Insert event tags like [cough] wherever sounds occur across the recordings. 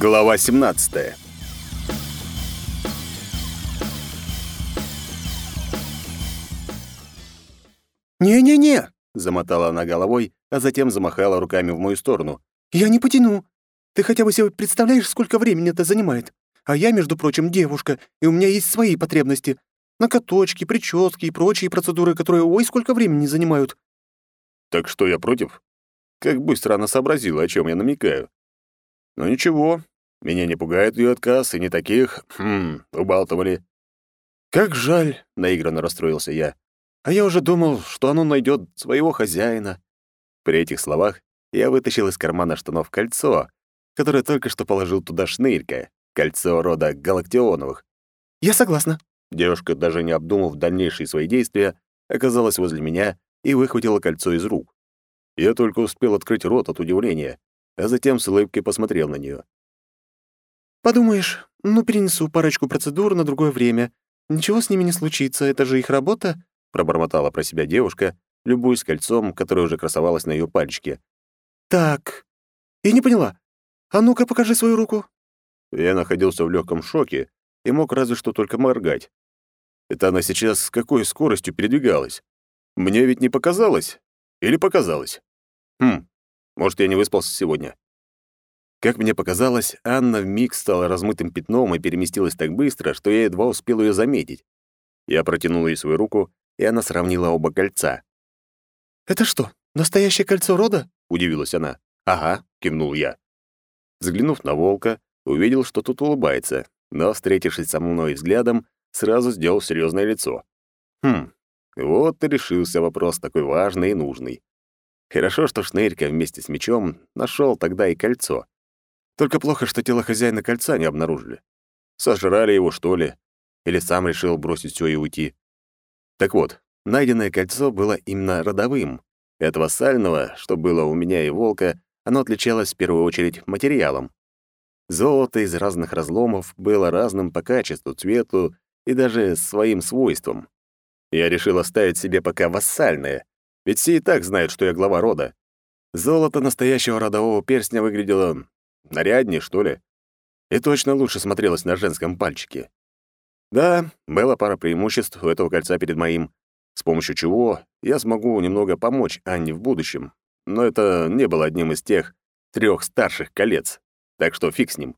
Глава 17. «Не-не-не!» — замотала она головой, а затем замахала руками в мою сторону. «Я не потяну. Ты хотя бы себе представляешь, сколько времени это занимает? А я, между прочим, девушка, и у меня есть свои потребности. Накоточки, прически и прочие процедуры, которые ой, сколько времени занимают». «Так что я против?» Как быстро она сообразила, о чем я намекаю. Но ничего, меня не пугает ее отказ, и не таких, хм, убалтывали. «Как жаль», — наигранно расстроился я. «А я уже думал, что оно найдет своего хозяина». При этих словах я вытащил из кармана штанов кольцо, которое только что положил туда шнырька, кольцо рода Галактионовых. «Я согласна». Девушка, даже не обдумав дальнейшие свои действия, оказалась возле меня и выхватила кольцо из рук. Я только успел открыть рот от удивления, а затем с улыбкой посмотрел на нее. «Подумаешь, ну перенесу парочку процедур на другое время. Ничего с ними не случится, это же их работа», — пробормотала про себя девушка, любуясь кольцом, которое уже красовалось на ее пальчике. «Так, я не поняла. А ну-ка, покажи свою руку». Я находился в легком шоке и мог разве что только моргать. Это она сейчас с какой скоростью передвигалась? Мне ведь не показалось? Или показалось? Хм, может, я не выспался сегодня. Как мне показалось, Анна вмиг стала размытым пятном и переместилась так быстро, что я едва успел ее заметить. Я протянул ей свою руку, и она сравнила оба кольца. «Это что, настоящее кольцо рода?» — удивилась она. «Ага», — кивнул я. Взглянув на волка, увидел, что тут улыбается, но, встретившись со мной взглядом, сразу сделал серьезное лицо. Хм, вот и решился вопрос такой важный и нужный. Хорошо, что Шнырька вместе с мечом нашел тогда и кольцо. Только плохо, что тело хозяина кольца не обнаружили. Сожрали его, что ли? Или сам решил бросить все и уйти? Так вот, найденное кольцо было именно родовым. И от вассального, что было у меня и волка, оно отличалось в первую очередь материалом. Золото из разных разломов было разным по качеству, цвету и даже своим свойствам. Я решил оставить себе пока вассальное, ведь все и так знают, что я глава рода. Золото настоящего родового перстня выглядело наряднее, что ли. И точно лучше смотрелось на женском пальчике. Да, была пара преимуществ у этого кольца перед моим, с помощью чего я смогу немного помочь Анне в будущем. Но это не было одним из тех трех старших колец, так что фиг с ним.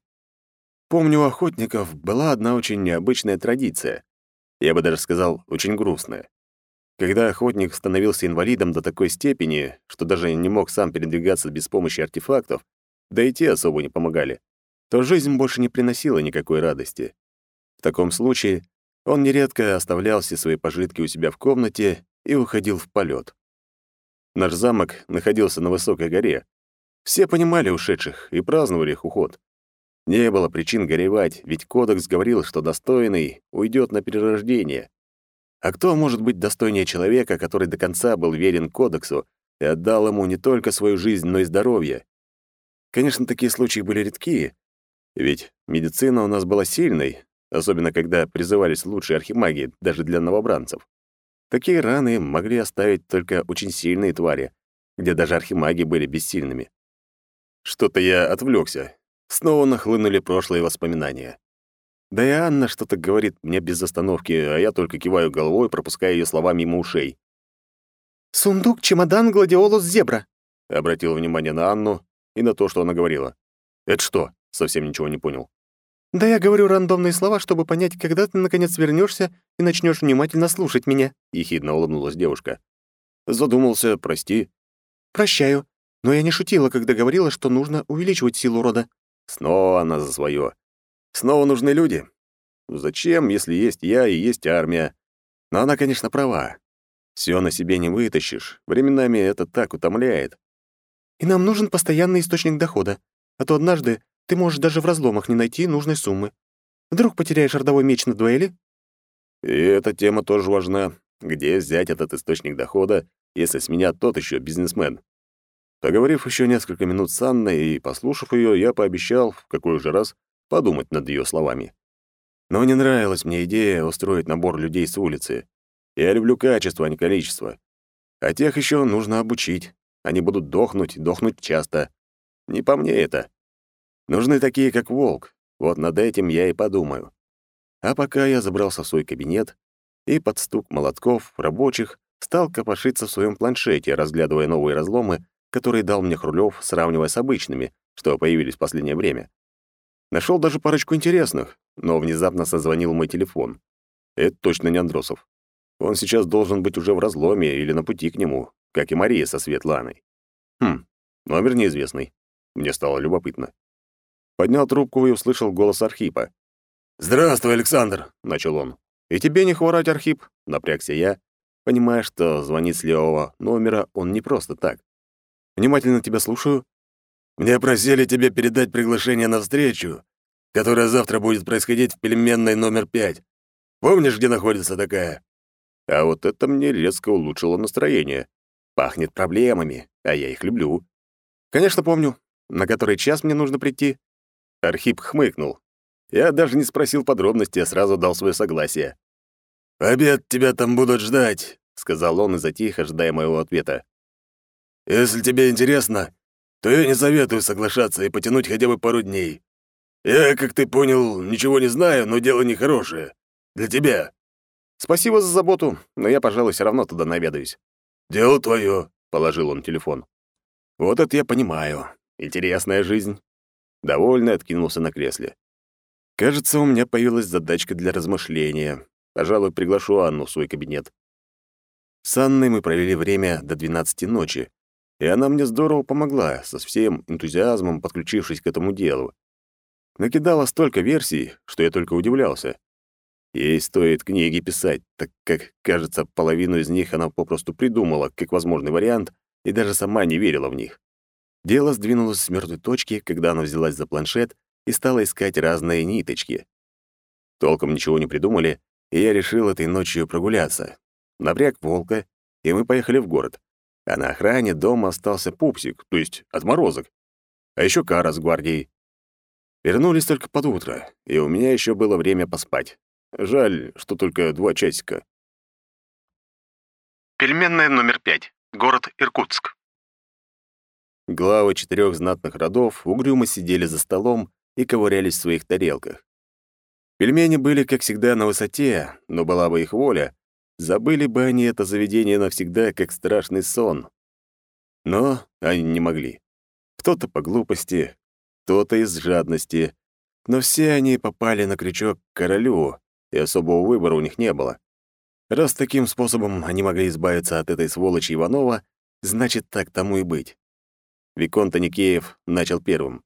Помню, у охотников была одна очень необычная традиция. Я бы даже сказал, очень грустная. Когда охотник становился инвалидом до такой степени, что даже не мог сам передвигаться без помощи артефактов, да и те особо не помогали, то жизнь больше не приносила никакой радости. В таком случае он нередко оставлял все свои пожитки у себя в комнате и уходил в полет. Наш замок находился на высокой горе. Все понимали ушедших и праздновали их уход. Не было причин горевать, ведь кодекс говорил, что достойный уйдет на перерождение. А кто может быть достойнее человека, который до конца был верен кодексу и отдал ему не только свою жизнь, но и здоровье? Конечно, такие случаи были редкие, ведь медицина у нас была сильной, особенно когда призывались лучшие архимаги, даже для новобранцев. Такие раны могли оставить только очень сильные твари, где даже архимаги были бессильными. Что-то я отвлекся. Снова нахлынули прошлые воспоминания. Да и Анна что-то говорит мне без остановки, а я только киваю головой, пропуская ее слова мимо ушей. «Сундук, чемодан, гладиолус, зебра», — обратил внимание на Анну и на то, что она говорила. «Это что?» — совсем ничего не понял. «Да я говорю рандомные слова, чтобы понять, когда ты наконец вернешься и начнешь внимательно слушать меня», — ехидно улыбнулась девушка. «Задумался, прости». «Прощаю. Но я не шутила, когда говорила, что нужно увеличивать силу рода». Снова она за свое. Снова нужны люди. Зачем, если есть я и есть армия? Но она, конечно, права. Все на себе не вытащишь. Временами это так утомляет. И нам нужен постоянный источник дохода. А то однажды ты можешь даже в разломах не найти нужной суммы. Вдруг потеряешь родовой меч на дуэли? И эта тема тоже важна. Где взять этот источник дохода, если с меня тот еще бизнесмен? Поговорив еще несколько минут с Анной и послушав ее, я пообещал, в какой уже раз, подумать над ее словами. Но не нравилась мне идея устроить набор людей с улицы. Я люблю качество, а не количество. А тех еще нужно обучить. Они будут дохнуть, дохнуть часто. Не по мне это. Нужны такие, как Волк. Вот над этим я и подумаю. А пока я забрался в свой кабинет и под стук молотков рабочих стал копошиться в своем планшете, разглядывая новые разломы, которые дал мне Хрулёв, сравнивая с обычными, что появились в последнее время. Нашел даже парочку интересных, но внезапно созвонил мой телефон. Это точно не Андросов. Он сейчас должен быть уже в разломе или на пути к нему, как и Мария со Светланой. Хм, номер неизвестный. Мне стало любопытно. Поднял трубку и услышал голос Архипа. «Здравствуй, Александр!» — начал он. «И тебе не хворать, Архип!» — напрягся я, понимая, что звонит с левого номера он не просто так. «Внимательно тебя слушаю». «Мне просили тебе передать приглашение на встречу, которая завтра будет происходить в пельменной номер пять. Помнишь, где находится такая?» А вот это мне резко улучшило настроение. Пахнет проблемами, а я их люблю. «Конечно, помню. На который час мне нужно прийти?» Архип хмыкнул. Я даже не спросил подробностей, а сразу дал свое согласие. «Обед тебя там будут ждать», — сказал он и затих, ожидая моего ответа. «Если тебе интересно, то я не советую соглашаться и потянуть хотя бы пару дней. Я, как ты понял, ничего не знаю, но дело нехорошее. Для тебя». «Спасибо за заботу, но я, пожалуй, все равно туда наведаюсь». «Дело твое», — положил он телефон. «Вот это я понимаю. Интересная жизнь». Довольно откинулся на кресле. Кажется, у меня появилась задачка для размышления. Пожалуй, приглашу Анну в свой кабинет. С Анной мы провели время до 12 ночи, и она мне здорово помогла, со всем энтузиазмом подключившись к этому делу. Накидала столько версий, что я только удивлялся. Ей стоит книги писать, так как, кажется, половину из них она попросту придумала как возможный вариант и даже сама не верила в них. Дело сдвинулось с мертвой точки, когда она взялась за планшет и стала искать разные ниточки. Толком ничего не придумали, и я решил этой ночью прогуляться. Напряг волка, и мы поехали в город. А на охране дома остался пупсик, то есть отморозок. А еще кара с гвардией. Вернулись только под утро, и у меня еще было время поспать. Жаль, что только два часика. Пельменная номер пять. Город Иркутск. Главы четырех знатных родов угрюмо сидели за столом и ковырялись в своих тарелках. Пельмени были, как всегда, на высоте, но была бы их воля, забыли бы они это заведение навсегда, как страшный сон. Но они не могли. Кто-то по глупости, кто-то из жадности, но все они попали на крючок к королю, и особого выбора у них не было. Раз таким способом они могли избавиться от этой сволочи Иванова, значит, так тому и быть. Виконт Аникеев начал первым.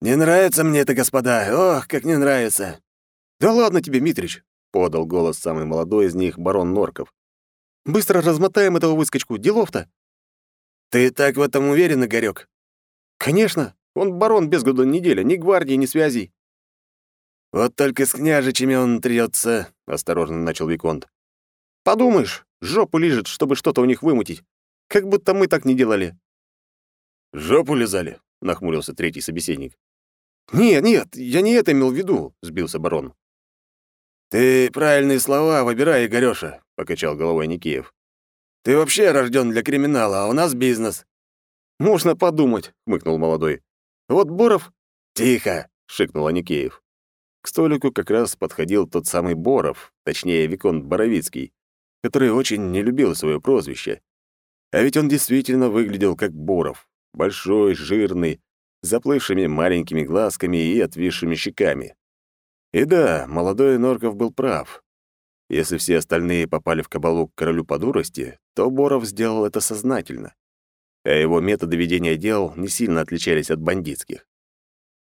«Не нравится мне это, господа! Ох, как не нравится!» «Да ладно тебе, Митрич!» — подал голос самый молодой из них, барон Норков. «Быстро размотаем этого выскочку, делов-то!» «Ты так в этом уверен, Игорёк?» «Конечно! Он барон без года неделя, ни гвардии, ни связей!» «Вот только с княжичами он трется», — осторожно начал Виконт. «Подумаешь, жопу лижет, чтобы что-то у них вымутить. Как будто мы так не делали». «Жопу лизали?» — нахмурился третий собеседник. «Нет, нет, я не это имел в виду», — сбился барон. «Ты правильные слова выбирай, Игорёша», — покачал головой Никеев. «Ты вообще рожден для криминала, а у нас бизнес». «Можно подумать», — хмыкнул молодой. «Вот Боров...» «Тихо!» — шикнул Аникеев. К столику как раз подходил тот самый Боров, точнее, Виконт Боровицкий, который очень не любил свое прозвище. А ведь он действительно выглядел как Боров. Большой, жирный, заплывшими маленькими глазками и отвисшими щеками. И да, молодой Норков был прав. Если все остальные попали в кабалу к королю по дурости, то Боров сделал это сознательно. А его методы ведения дел не сильно отличались от бандитских.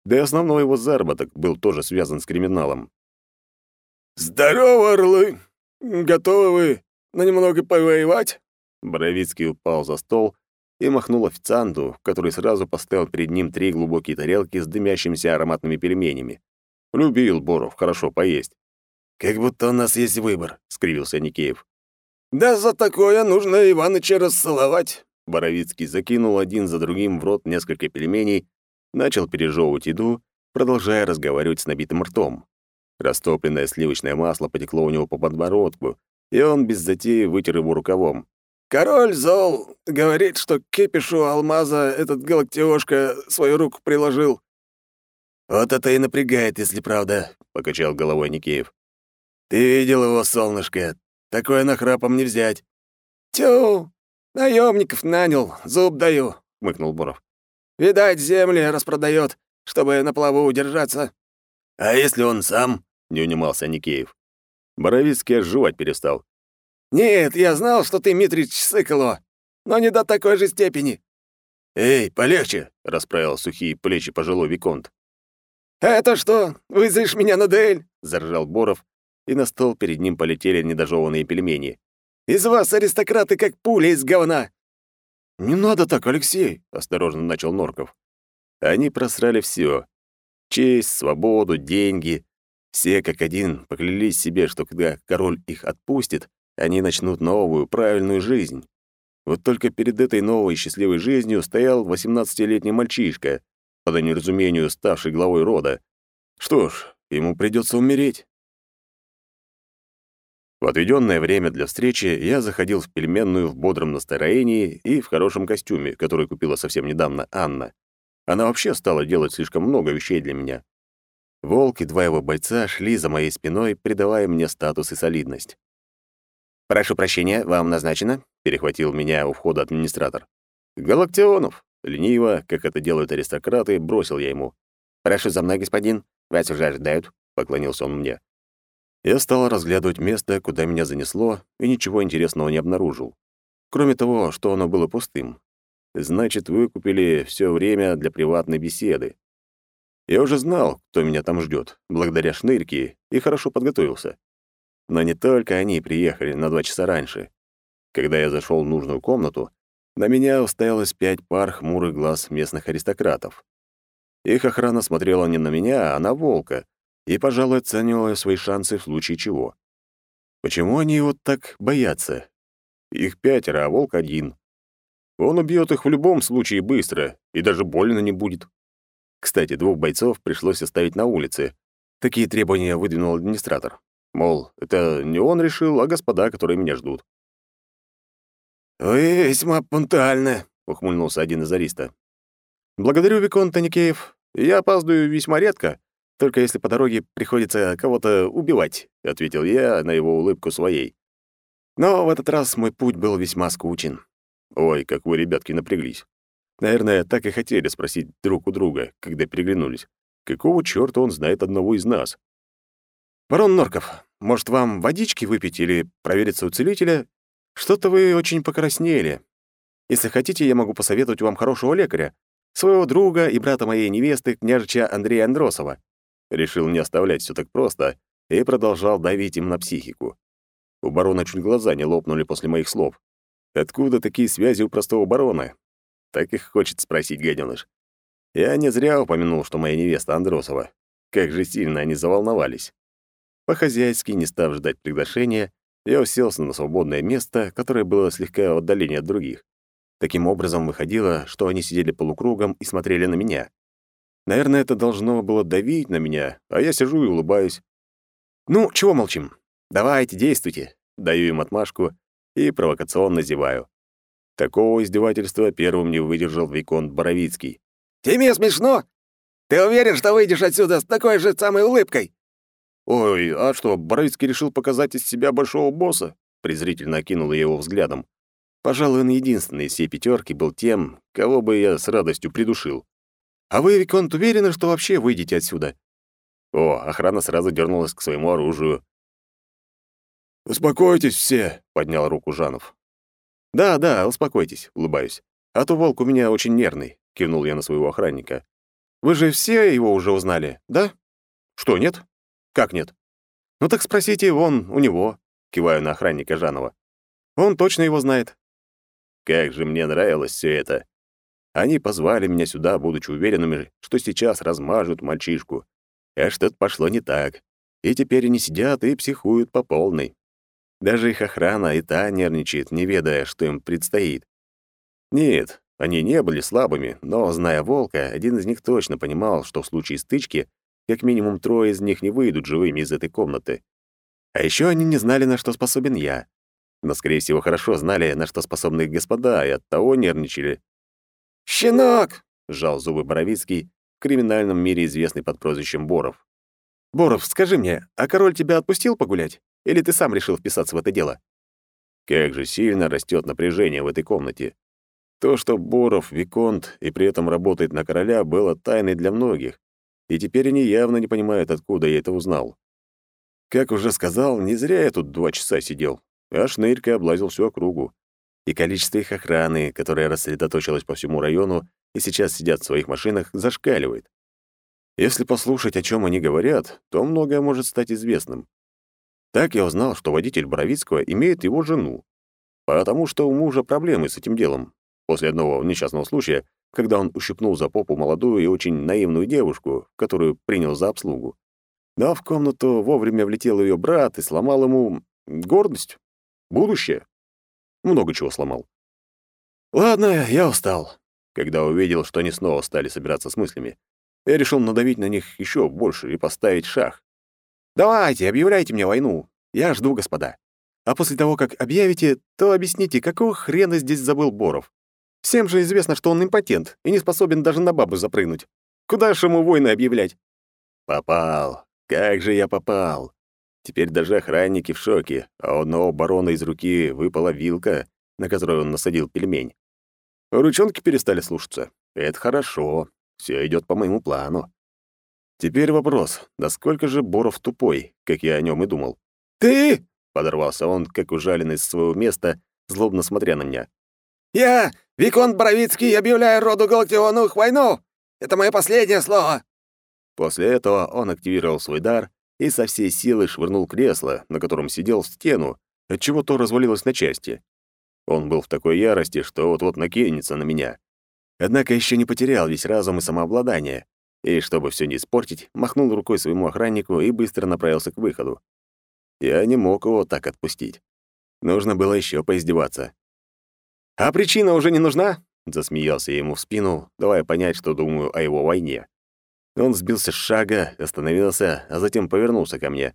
Да и основной его заработок был тоже связан с криминалом. «Здорово, орлы! Готовы вы на немного повоевать?» Боровицкий упал за стол и махнул официанту, который сразу поставил перед ним три глубокие тарелки с дымящимися ароматными пельменями. Любил Боров хорошо поесть. «Как будто у нас есть выбор», — скривился Никеев. «Да за такое нужно Иваныча расцеловать». Боровицкий закинул один за другим в рот несколько пельменей, начал пережевывать еду, продолжая разговаривать с набитым ртом. Растопленное сливочное масло потекло у него по подбородку, и он без затеи вытер его рукавом. Король зол. Говорит, что к кипишу алмаза этот галактиошка свою руку приложил». «Вот это и напрягает, если правда», — покачал головой Никеев. «Ты видел его, солнышко. Такое нахрапом не взять». «Тю, наемников нанял, зуб даю», — хмыкнул Буров. «Видать, земли распродает, чтобы на плаву удержаться». «А если он сам?» — не унимался Никеев. Боровицкий аж жевать перестал. «Нет, я знал, что ты Митрич Сыколо, но не до такой же степени». «Эй, полегче!» — расправил сухие плечи пожилой Виконт. «Это что, вызовешь меня на дуэль?» — заржал Боров, и на стол перед ним полетели недожеванные пельмени. «Из вас, аристократы, как пуля из говна!» «Не надо так, Алексей!» — осторожно начал Норков. Они просрали все: Честь, свободу, деньги. Все как один поклялись себе, что когда король их отпустит, они начнут новую, правильную жизнь. Вот только перед этой новой счастливой жизнью стоял 18-летний мальчишка, по неразумению ставший главой рода. Что ж, ему придется умереть. В отведенное время для встречи я заходил в пельменную в бодром настроении и в хорошем костюме, который купила совсем недавно Анна. Она вообще стала делать слишком много вещей для меня. Волк и два его бойца шли за моей спиной, придавая мне статус и солидность. «Прошу прощения, вам назначено?» — перехватил меня у входа администратор. «Галактионов!» — лениво, как это делают аристократы, бросил я ему. «Прошу за мной, господин. Вас уже ожидают», — поклонился он мне. Я стал разглядывать место, куда меня занесло, и ничего интересного не обнаружил. Кроме того, что оно было пустым. Значит, выкупили все время для приватной беседы. Я уже знал, кто меня там ждет, благодаря шнырке, и хорошо подготовился. Но не только они приехали на два часа раньше. Когда я зашел в нужную комнату, на меня уставилось пять пар хмурых глаз местных аристократов. Их охрана смотрела не на меня, а на волка, и, пожалуй, оценивала свои шансы в случае чего. Почему они вот так боятся? Их пятеро, а волк один. Он убьет их в любом случае быстро, и даже больно не будет. Кстати, двух бойцов пришлось оставить на улице. Такие требования выдвинул администратор. Мол, это не он решил, а господа, которые меня ждут. «Вы весьма пунктуальны», — ухмыльнулся один из ариста. «Благодарю, Викон Таникеев. Я опаздываю весьма редко, только если по дороге приходится кого-то убивать», — ответил я на его улыбку своей. Но в этот раз мой путь был весьма скучен. Ой, как вы, ребятки, напряглись. Наверное, так и хотели спросить друг у друга, когда переглянулись. Какого чёрта он знает одного из нас? «Барон Норков, может, вам водички выпить или провериться у целителя? Что-то вы очень покраснели. Если хотите, я могу посоветовать вам хорошего лекаря, своего друга и брата моей невесты, княжича Андрея Андросова». Решил не оставлять все так просто и продолжал давить им на психику. У барона чуть глаза не лопнули после моих слов. Откуда такие связи у простого барона? Так их хочет спросить гаденыш. Я не зря упомянул, что моя невеста Андросова. Как же сильно они заволновались. По-хозяйски, не став ждать приглашения, я уселся на свободное место, которое было слегка в отдалении от других. Таким образом выходило, что они сидели полукругом и смотрели на меня. Наверное, это должно было давить на меня, а я сижу и улыбаюсь. «Ну, чего молчим? Давайте, действуйте!» Даю им отмашку и провокационно зеваю. Такого издевательства первым не выдержал Виконт Боровицкий. «Тебе смешно? Ты уверен, что выйдешь отсюда с такой же самой улыбкой?» «Ой, а что, Боровицкий решил показать из себя большого босса?» презрительно окинул я его взглядом. Пожалуй, он единственный из всей пятерки был тем, кого бы я с радостью придушил. «А вы, Виконт, уверены, что вообще выйдете отсюда?» О, охрана сразу дернулась к своему оружию. «Успокойтесь все», — поднял руку Жанов. «Да, да, успокойтесь», — улыбаюсь. «А то волк у меня очень нервный», — кивнул я на своего охранника. «Вы же все его уже узнали, да?» «Что, нет?» «Как нет?» «Ну так спросите, вон, у него», — киваю на охранника Жанова. «Он точно его знает». Как же мне нравилось все это. Они позвали меня сюда, будучи уверенными, что сейчас размажут мальчишку. А что-то пошло не так. И теперь они сидят и психуют по полной. Даже их охрана и та нервничает, не ведая, что им предстоит. Нет, они не были слабыми, но, зная волка, один из них точно понимал, что в случае стычки как минимум трое из них не выйдут живыми из этой комнаты. А еще они не знали, на что способен я. но, скорее всего, хорошо знали, на что способны их господа, и оттого нервничали. «Щенок!» — сжал зубы Боровицкий, в криминальном мире известный под прозвищем Боров. «Боров, скажи мне, а король тебя отпустил погулять? Или ты сам решил вписаться в это дело?» Как же сильно растет напряжение в этой комнате. То, что Боров — виконт и при этом работает на короля, было тайной для многих, и теперь они явно не понимают, откуда я это узнал. Как уже сказал, не зря я тут два часа сидел, а шнырька облазил всю округу. И количество их охраны, которая рассредоточилась по всему району и сейчас сидят в своих машинах, зашкаливает. Если послушать, о чем они говорят, то многое может стать известным. Так я узнал, что водитель Боровицкого имеет его жену, потому что у мужа проблемы с этим делом. После одного несчастного случая, когда он ущипнул за попу молодую и очень наивную девушку, которую принял за обслугу. Да, в комнату вовремя влетел ее брат и сломал ему гордость, будущее. Много чего сломал. Ладно, я устал. Когда увидел, что они снова стали собираться с мыслями, я решил надавить на них еще больше и поставить шах. «Давайте, объявляйте мне войну. Я жду, господа. А после того, как объявите, то объясните, какого хрена здесь забыл Боров? Всем же известно, что он импотент и не способен даже на бабу запрыгнуть. Куда же ему войны объявлять?» «Попал. Как же я попал. Теперь даже охранники в шоке, а у одного барона из руки выпала вилка, на которую он насадил пельмень. Ручонки перестали слушаться. Это хорошо. Все идет по моему плану. Теперь вопрос, насколько же Боров тупой, как я о нем и думал. «Ты?» — подорвался он, как ужаленный с своего места, злобно смотря на меня. «Я, Виконт Боровицкий, объявляю роду Галактиону войну! Это мое последнее слово!» После этого он активировал свой дар и со всей силы швырнул кресло, на котором сидел, в стену, отчего то развалилось на части. Он был в такой ярости, что вот-вот накинется на меня. Однако еще не потерял весь разум и самообладание, и, чтобы все не испортить, махнул рукой своему охраннику и быстро направился к выходу. Я не мог его так отпустить. Нужно было еще поиздеваться. «А причина уже не нужна?» — засмеялся я ему в спину, давая понять, что думаю о его войне. Он сбился с шага, остановился, а затем повернулся ко мне.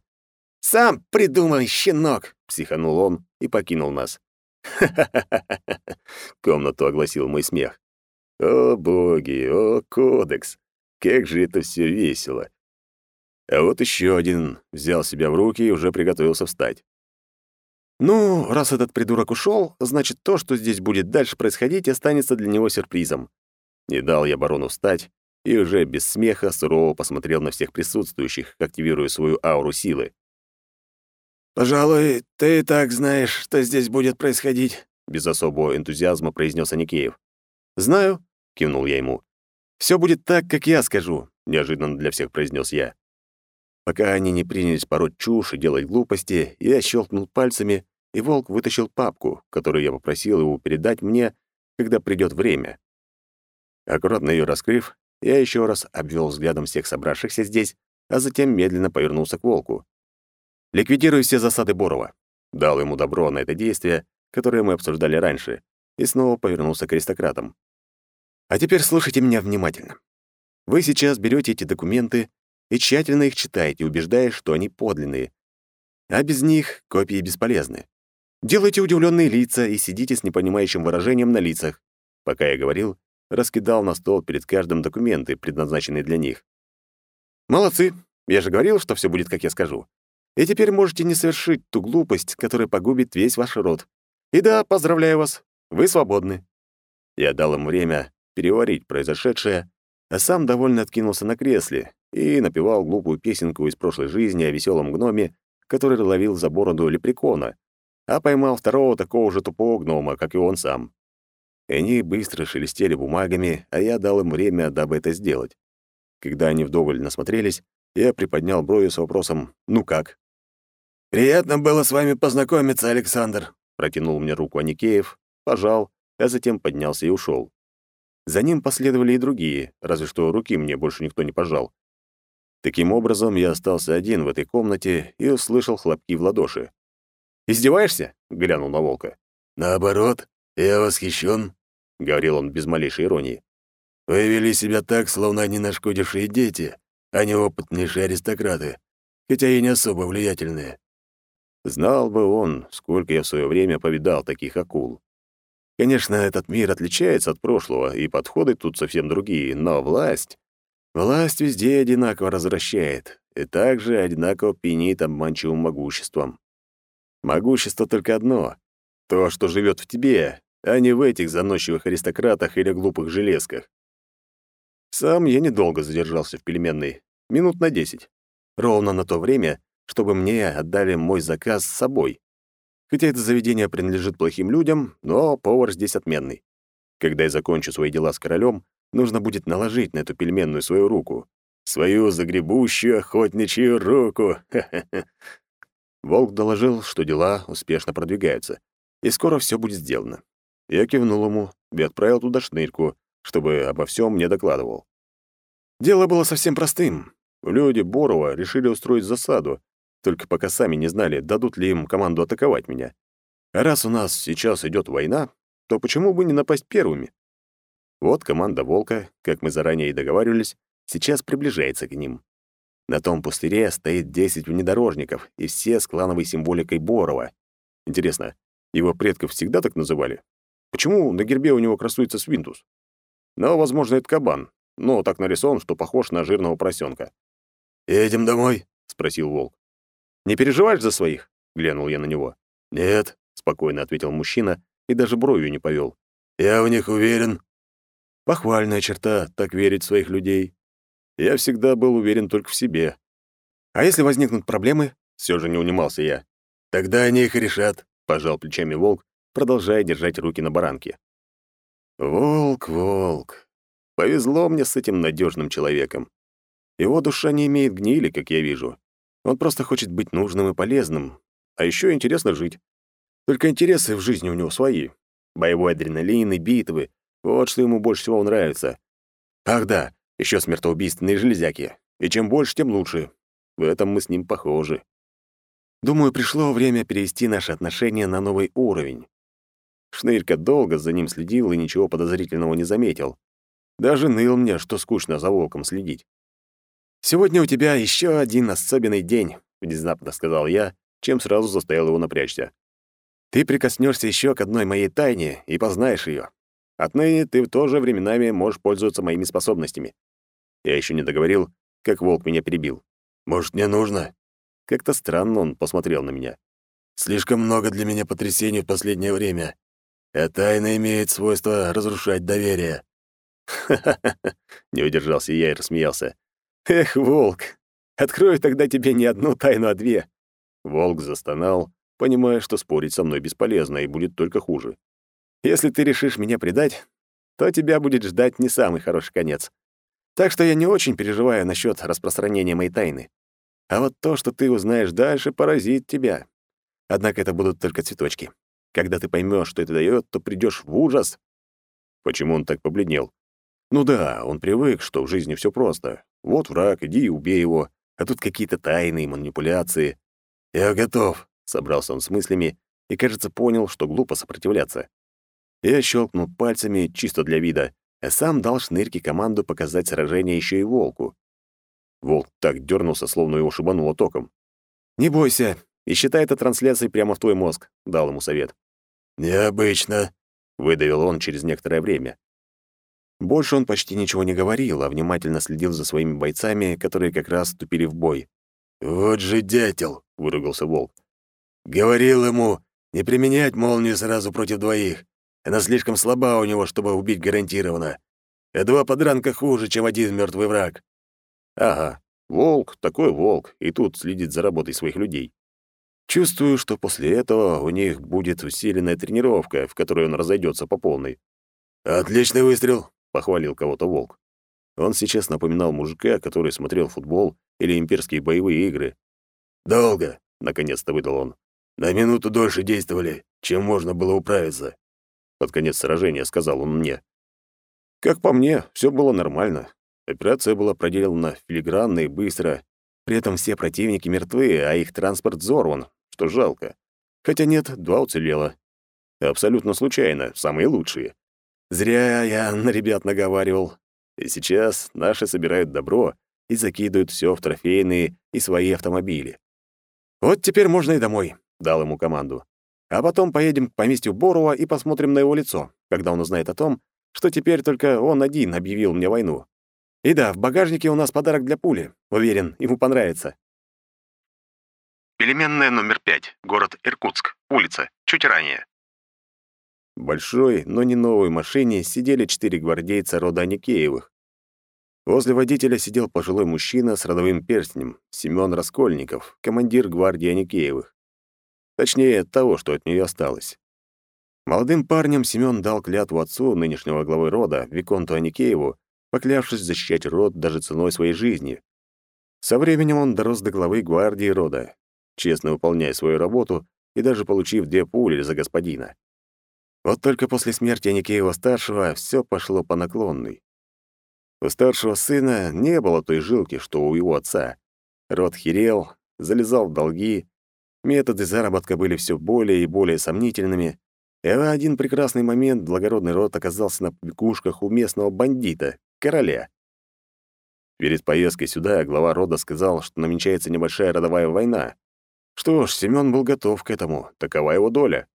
«Сам придумай, щенок!» — психанул он и покинул нас. «Ха-ха-ха-ха!» — комнату огласил мой смех. «О, боги, о, кодекс! Как же это все весело!» А вот еще один взял себя в руки и уже приготовился встать. «Ну, раз этот придурок ушел, значит, то, что здесь будет дальше происходить, останется для него сюрпризом». Не дал я барону встать, и уже без смеха сурово посмотрел на всех присутствующих, активируя свою ауру силы. «Пожалуй, ты и так знаешь, что здесь будет происходить», — без особого энтузиазма произнес Аникеев. «Знаю», — кивнул я ему. Все будет так, как я скажу», — неожиданно для всех произнес я. Пока они не принялись пороть чушь и делать глупости, я щелкнул пальцами, и волк вытащил папку, которую я попросил его передать мне, когда придет время. Аккуратно ее раскрыв, я еще раз обвел взглядом всех собравшихся здесь, а затем медленно повернулся к волку. «Ликвидируй все засады Борова». Дал ему добро на это действие, которое мы обсуждали раньше, и снова повернулся к аристократам. «А теперь слушайте меня внимательно. Вы сейчас берете эти документы и тщательно их читаете, убеждаясь, что они подлинные. А без них копии бесполезны. Делайте удивленные лица и сидите с непонимающим выражением на лицах. Пока я говорил, раскидал на стол перед каждым документы, предназначенные для них. «Молодцы! Я же говорил, что все будет, как я скажу. И теперь можете не совершить ту глупость, которая погубит весь ваш род. И да, поздравляю вас, вы свободны». Я дал им время переварить произошедшее, а сам довольно откинулся на кресле и напевал глупую песенку из прошлой жизни о веселом гноме, который ловил за бороду лепрекона, а поймал второго такого же тупого гнома, как и он сам и они быстро шелестели бумагами, а я дал им время, дабы это сделать. Когда они вдоволь насмотрелись, я приподнял брови с вопросом «Ну как?». «Приятно было с вами познакомиться, Александр», — протянул мне руку Аникеев, пожал, а затем поднялся и ушел. За ним последовали и другие, разве что руки мне больше никто не пожал. Таким образом, я остался один в этой комнате и услышал хлопки в ладоши. «Издеваешься?» — глянул на волка. «Наоборот, я восхищен. — говорил он без малейшей иронии. «Вы вели себя так, словно они нашкодившие дети, а не опытнейшие аристократы, хотя и не особо влиятельные. Знал бы он, сколько я в свое время повидал таких акул. Конечно, этот мир отличается от прошлого, и подходы тут совсем другие, но власть... Власть везде одинаково развращает, и также одинаково пьянит обманчивым могуществом. Могущество только одно — то, что живет в тебе, а не в этих заносчивых аристократах или глупых железках. Сам я недолго задержался в пельменной, минут на десять. Ровно на то время, чтобы мне отдали мой заказ с собой. Хотя это заведение принадлежит плохим людям, но повар здесь отменный. Когда я закончу свои дела с королем, нужно будет наложить на эту пельменную свою руку. Свою загребущую охотничью руку. [laughs] Волк доложил, что дела успешно продвигаются, и скоро все будет сделано. Я кивнул ему и отправил туда шнырьку, чтобы обо всем мне докладывал. Дело было совсем простым. Люди Борова решили устроить засаду, только пока сами не знали, дадут ли им команду атаковать меня. А раз у нас сейчас идет война, то почему бы не напасть первыми? Вот команда «Волка», как мы заранее и договаривались, сейчас приближается к ним. На том пустыре стоит 10 внедорожников, и все с клановой символикой Борова. Интересно, его предков всегда так называли? Почему на гербе у него красуется свинтус? Но, возможно, это кабан, но так нарисован, что похож на жирного поросенка. «Едем домой?» — спросил волк. «Не переживаешь за своих?» — глянул я на него. «Нет», — спокойно ответил мужчина и даже бровью не повел. «Я в них уверен». Похвальная черта — так верить в своих людей. Я всегда был уверен только в себе. А если возникнут проблемы, все же не унимался я. «Тогда они их решат», — пожал плечами волк, продолжая держать руки на баранке. «Волк, волк. Повезло мне с этим надежным человеком. Его душа не имеет гнили, как я вижу. Он просто хочет быть нужным и полезным. А еще интересно жить. Только интересы в жизни у него свои. Боевой адреналин и битвы. Вот что ему больше всего нравится. Ах да, еще смертоубийственные железяки. И чем больше, тем лучше. В этом мы с ним похожи. Думаю, пришло время перевести наши отношения на новый уровень. Шнырька долго за ним следил и ничего подозрительного не заметил. Даже ныл мне, что скучно за волком следить. «Сегодня у тебя еще один особенный день», — внезапно сказал я, чем сразу заставил его напрячься. «Ты прикоснешься еще к одной моей тайне и познаешь ее. Отныне ты тоже временами можешь пользоваться моими способностями». Я еще не договорил, как волк меня перебил. «Может, мне нужно?» Как-то странно он посмотрел на меня. «Слишком много для меня потрясений в последнее время. А тайна имеет свойство разрушать доверие». «Ха-ха-ха!» [laughs] — не удержался я и рассмеялся. «Эх, волк, открою тогда тебе не одну тайну, а две». Волк застонал, понимая, что спорить со мной бесполезно и будет только хуже. «Если ты решишь меня предать, то тебя будет ждать не самый хороший конец. Так что я не очень переживаю насчет распространения моей тайны. А вот то, что ты узнаешь дальше, поразит тебя. Однако это будут только цветочки. Когда ты поймешь, что это дает, то придешь в ужас». Почему он так побледнел? Ну да, он привык, что в жизни все просто. Вот враг, иди и убей его. А тут какие-то тайные манипуляции. «Я готов», — собрался он с мыслями и, кажется, понял, что глупо сопротивляться. Я щелкнул пальцами чисто для вида, а сам дал шнырке команду показать сражение еще и волку. Волк так дернулся, словно его шибануло током. «Не бойся, и считай это трансляцией прямо в твой мозг», — дал ему совет. «Необычно», — выдавил он через некоторое время. Больше он почти ничего не говорил, а внимательно следил за своими бойцами, которые как раз вступили в бой. «Вот же дятел!» — выругался волк. «Говорил ему не применять молнию сразу против двоих. Она слишком слаба у него, чтобы убить гарантированно. А два подранка хуже, чем один мертвый враг». «Ага, волк такой волк, и тут следит за работой своих людей. Чувствую, что после этого у них будет усиленная тренировка, в которой он разойдется по полной». «Отличный выстрел», — похвалил кого-то волк. Он сейчас напоминал мужика, который смотрел футбол или имперские боевые игры. «Долго», — наконец-то выдал он. «На минуту дольше действовали, чем можно было управиться», — под конец сражения сказал он мне. Как по мне, все было нормально. Операция была проделана филигранно и быстро. При этом все противники мертвы, а их транспорт взорван, что жалко. Хотя нет, два уцелело. Абсолютно случайно, самые лучшие. Зря я на ребят наговаривал. И сейчас наши собирают добро и закидывают все в трофейные и свои автомобили. Вот теперь можно и домой. — дал ему команду. «А потом поедем к поместью Борова и посмотрим на его лицо, когда он узнает о том, что теперь только он один объявил мне войну. И да, в багажнике у нас подарок для пули. Уверен, ему понравится». Переменная номер пять. Город Иркутск. Улица. Чуть ранее. В большой, но не новой машине сидели четыре гвардейца рода Аникеевых. Возле водителя сидел пожилой мужчина с родовым перстнем, Семён Раскольников, командир гвардии Аникеевых. Точнее, того, что от нее осталось. Молодым парнем Семён дал клятву отцу нынешнего главы рода, Виконту Аникееву, поклявшись защищать род даже ценой своей жизни. Со временем он дорос до главы гвардии рода, честно выполняя свою работу и даже получив две пули за господина. Вот только после смерти Аникеева-старшего все пошло по наклонной. У старшего сына не было той жилки, что у его отца. Род херел, залезал в долги, методы заработка были все более и более сомнительными, и в один прекрасный момент благородный род оказался на побегушках у местного бандита, короля. Перед поездкой сюда глава рода сказал, что намечается небольшая родовая война. Что ж, Семён был готов к этому, такова его доля.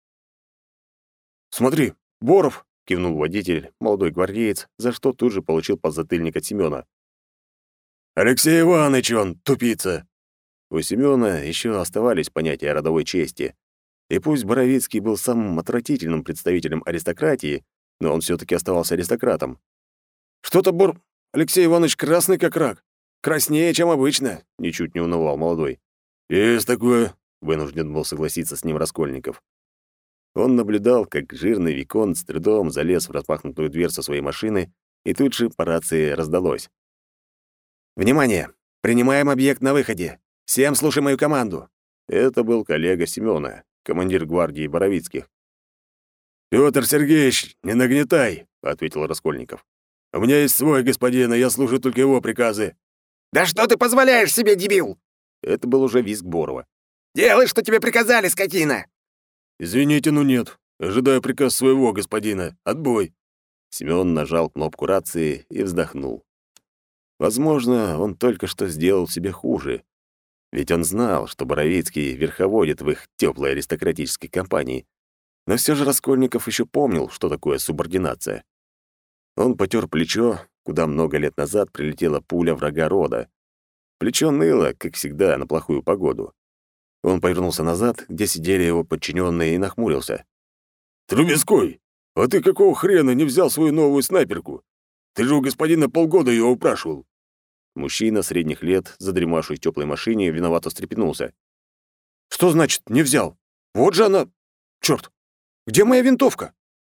«Смотри, Боров!» — кивнул водитель, молодой гвардеец, за что тут же получил подзатыльник от Семёна. «Алексей Иванович он, тупица!» У Семёна еще оставались понятия родовой чести. И пусть Боровицкий был самым отвратительным представителем аристократии, но он все таки оставался аристократом. «Что-то, Бор... Алексей Иванович красный как рак. Краснее, чем обычно», — ничуть не унывал молодой. «Есть такое», — вынужден был согласиться с ним Раскольников. Он наблюдал, как жирный Викон с трудом залез в распахнутую дверцу своей машины, и тут же по рации раздалось. «Внимание! Принимаем объект на выходе! Всем слушай мою команду!» Это был коллега Семёна, командир гвардии Боровицких. «Пётр Сергеевич, не нагнетай!» — ответил Раскольников. «У меня есть свой господин, и я слушаю только его приказы». «Да что ты позволяешь себе, дебил?» Это был уже визг Борова. «Делай, что тебе приказали, скотина!» «Извините, но нет. Ожидаю приказ своего господина. Отбой!» Семён нажал кнопку рации и вздохнул. Возможно, он только что сделал себе хуже. Ведь он знал, что Боровицкий верховодит в их теплой аристократической компании. Но все же Раскольников еще помнил, что такое субординация. Он потер плечо, куда много лет назад прилетела пуля врага рода. Плечо ныло, как всегда, на плохую погоду. Он повернулся назад, где сидели его подчиненные, и нахмурился. «Трубецкой, а ты какого хрена не взял свою новую снайперку? Ты же у господина полгода ее упрашивал». Мужчина средних лет, задремавший в теплой машине, виновато встрепенулся. «Что значит «не взял»? Вот же она... Черт! Где моя винтовка?»